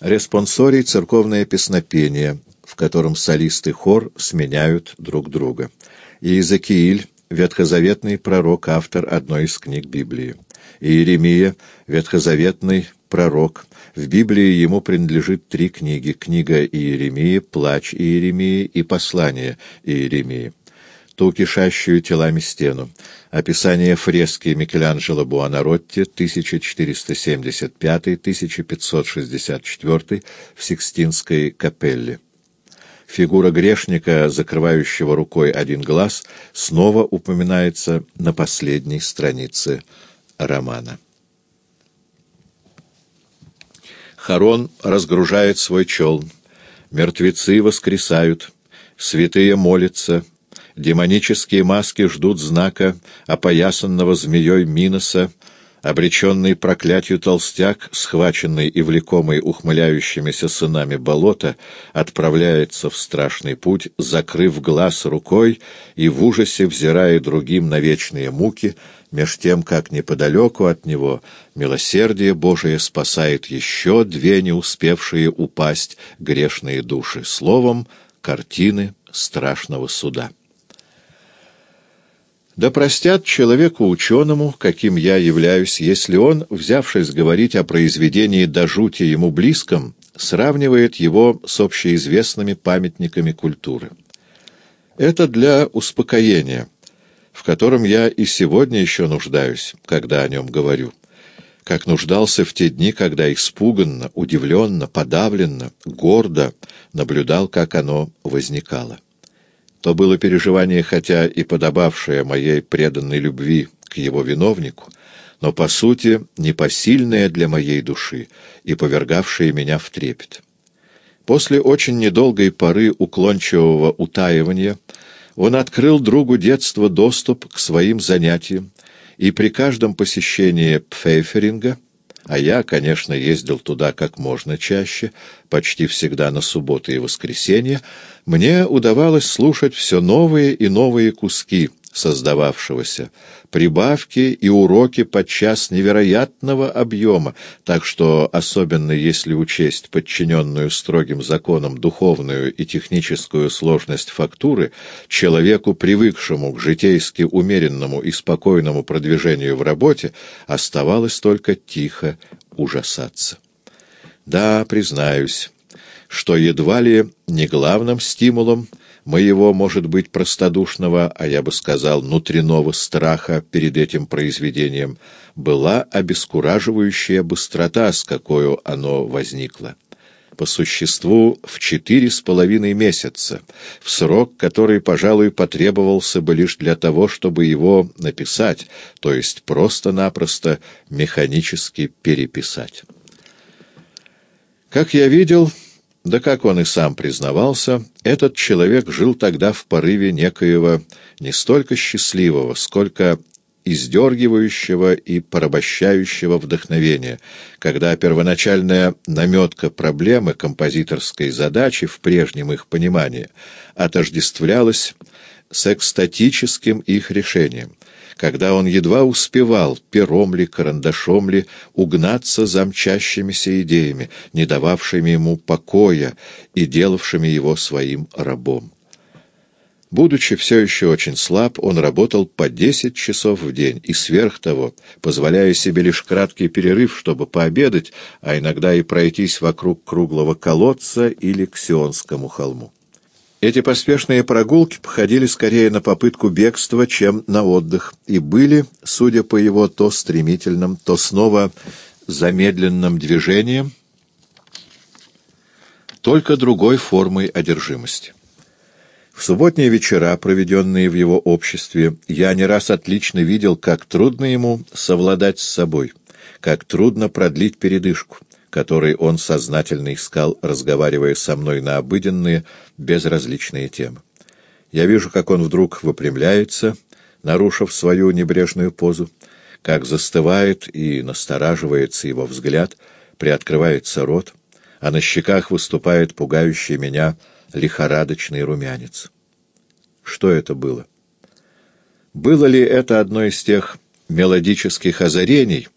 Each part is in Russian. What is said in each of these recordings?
Респонсорий — церковное песнопение, в котором солист и хор сменяют друг друга. Иезекииль — ветхозаветный пророк, автор одной из книг Библии. Иеремия — ветхозаветный пророк. В Библии ему принадлежит три книги. Книга Иеремии, Плач Иеремии и Послание Иеремии. Ту кишащую телами стену. Описание фрески Микеланджело Буонаротти 1475-1564 в Сикстинской капелле. Фигура грешника, закрывающего рукой один глаз, снова упоминается на последней странице романа. Харон разгружает свой челн, мертвецы воскресают, святые молятся, демонические маски ждут знака опоясанного змеей Миноса, обреченный проклятию толстяк, схваченный и влекомый ухмыляющимися сынами болота, отправляется в страшный путь, закрыв глаз рукой и в ужасе взирая другим на вечные муки, меж тем, как неподалеку от него милосердие Божие спасает еще две не успевшие упасть грешные души, словом, картины страшного суда. Да простят человеку ученому, каким я являюсь, если он, взявшись говорить о произведении до жути ему близком, сравнивает его с общеизвестными памятниками культуры. Это для успокоения, в котором я и сегодня еще нуждаюсь, когда о нем говорю, как нуждался в те дни, когда испуганно, удивленно, подавленно, гордо наблюдал, как оно возникало то было переживание, хотя и подобавшее моей преданной любви к его виновнику, но, по сути, непосильное для моей души и повергавшее меня в трепет. После очень недолгой поры уклончивого утаивания он открыл другу детства доступ к своим занятиям, и при каждом посещении Пфейферинга — а я, конечно, ездил туда как можно чаще, почти всегда на субботы и воскресенья, мне удавалось слушать все новые и новые куски создававшегося, прибавки и уроки подчас невероятного объема, так что, особенно если учесть подчиненную строгим законам духовную и техническую сложность фактуры, человеку, привыкшему к житейски умеренному и спокойному продвижению в работе, оставалось только тихо ужасаться. Да, признаюсь, что едва ли не главным стимулом моего, может быть, простодушного, а я бы сказал, внутреннего страха перед этим произведением, была обескураживающая быстрота, с какой оно возникло. По существу в четыре с половиной месяца, в срок, который, пожалуй, потребовался бы лишь для того, чтобы его написать, то есть просто-напросто механически переписать. Как я видел... Да как он и сам признавался, этот человек жил тогда в порыве некоего не столько счастливого, сколько издергивающего и порабощающего вдохновения, когда первоначальная наметка проблемы композиторской задачи в прежнем их понимании отождествлялась с экстатическим их решением, когда он едва успевал, пером ли, карандашом ли, угнаться за мчащимися идеями, не дававшими ему покоя и делавшими его своим рабом. Будучи все еще очень слаб, он работал по десять часов в день и сверх того, позволяя себе лишь краткий перерыв, чтобы пообедать, а иногда и пройтись вокруг круглого колодца или к Сионскому холму. Эти поспешные прогулки походили скорее на попытку бегства, чем на отдых, и были, судя по его то стремительным, то снова замедленным движением, только другой формой одержимости. В субботние вечера, проведенные в его обществе, я не раз отлично видел, как трудно ему совладать с собой, как трудно продлить передышку который он сознательно искал, разговаривая со мной на обыденные, безразличные темы. Я вижу, как он вдруг выпрямляется, нарушив свою небрежную позу, как застывает и настораживается его взгляд, приоткрывается рот, а на щеках выступает пугающий меня лихорадочный румянец. Что это было? Было ли это одно из тех мелодических озарений,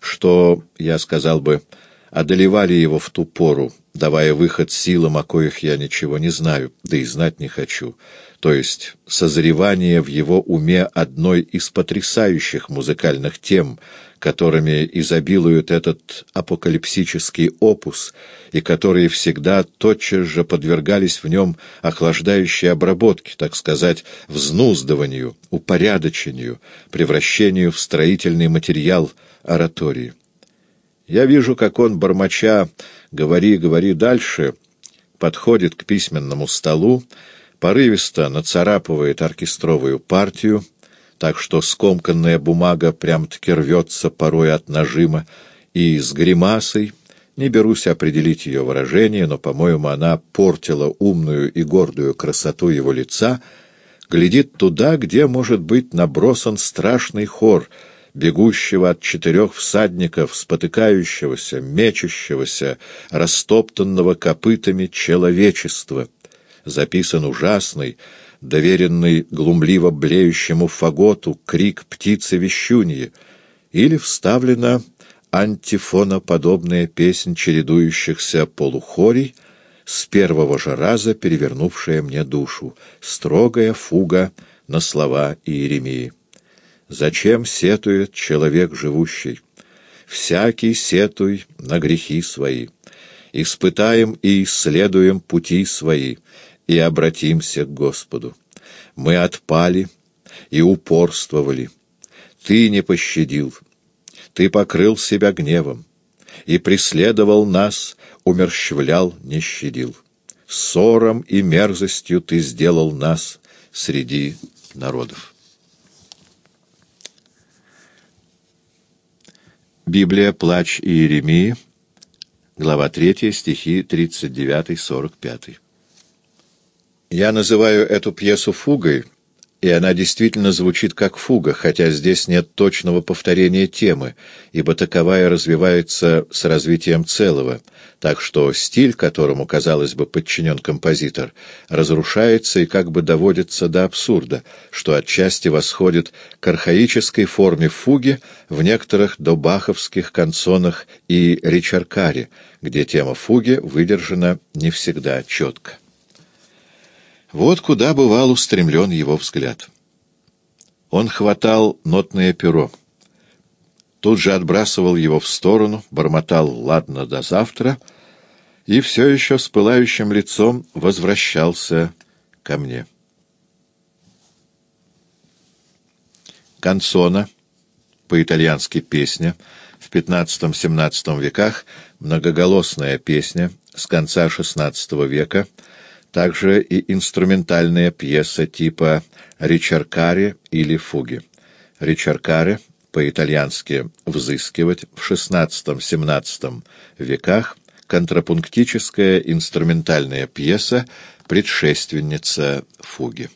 что, я сказал бы, одолевали его в ту пору, давая выход силам, о коих я ничего не знаю, да и знать не хочу, то есть созревание в его уме одной из потрясающих музыкальных тем, которыми изобилует этот апокалипсический опус, и которые всегда тотчас же подвергались в нем охлаждающей обработке, так сказать, взнуздыванию, упорядочению, превращению в строительный материал оратории. Я вижу, как он, бормоча «говори, говори дальше», подходит к письменному столу, порывисто нацарапывает оркестровую партию, так что скомканная бумага прям-таки рвется порой от нажима, и с гримасой, не берусь определить ее выражение, но, по-моему, она портила умную и гордую красоту его лица, глядит туда, где может быть набросан страшный хор — бегущего от четырех всадников, спотыкающегося, мечущегося, растоптанного копытами человечества. Записан ужасный, доверенный глумливо блеющему фаготу крик птицы-вещуньи, или вставлена антифоноподобная песнь чередующихся полухорий, с первого же раза перевернувшая мне душу, строгая фуга на слова Иеремии. Зачем сетует человек живущий? Всякий сетуй на грехи свои. Испытаем и исследуем пути свои, и обратимся к Господу. Мы отпали и упорствовали. Ты не пощадил. Ты покрыл себя гневом и преследовал нас, умерщвлял, не щадил. Ссором и мерзостью ты сделал нас среди народов. Библия «Плач Иеремии», глава 3, стихи 39-45. Я называю эту пьесу «Фугой», и она действительно звучит как фуга, хотя здесь нет точного повторения темы, ибо таковая развивается с развитием целого, так что стиль, которому, казалось бы, подчинен композитор, разрушается и как бы доводится до абсурда, что отчасти восходит к архаической форме фуги в некоторых добаховских канцонах и ричаркаре, где тема фуги выдержана не всегда четко. Вот куда бывал устремлен его взгляд. Он хватал нотное перо, тут же отбрасывал его в сторону, бормотал «ладно, до завтра», и все еще с пылающим лицом возвращался ко мне. Канцона, по-итальянски песня, в XV-XVII веках многоголосная песня с конца XVI века — также и инструментальная пьеса типа «Ричаркаре» или «Фуги». «Ричаркаре» по-итальянски «взыскивать» в XVI-XVII веках контрапунктическая инструментальная пьеса, предшественница «Фуги».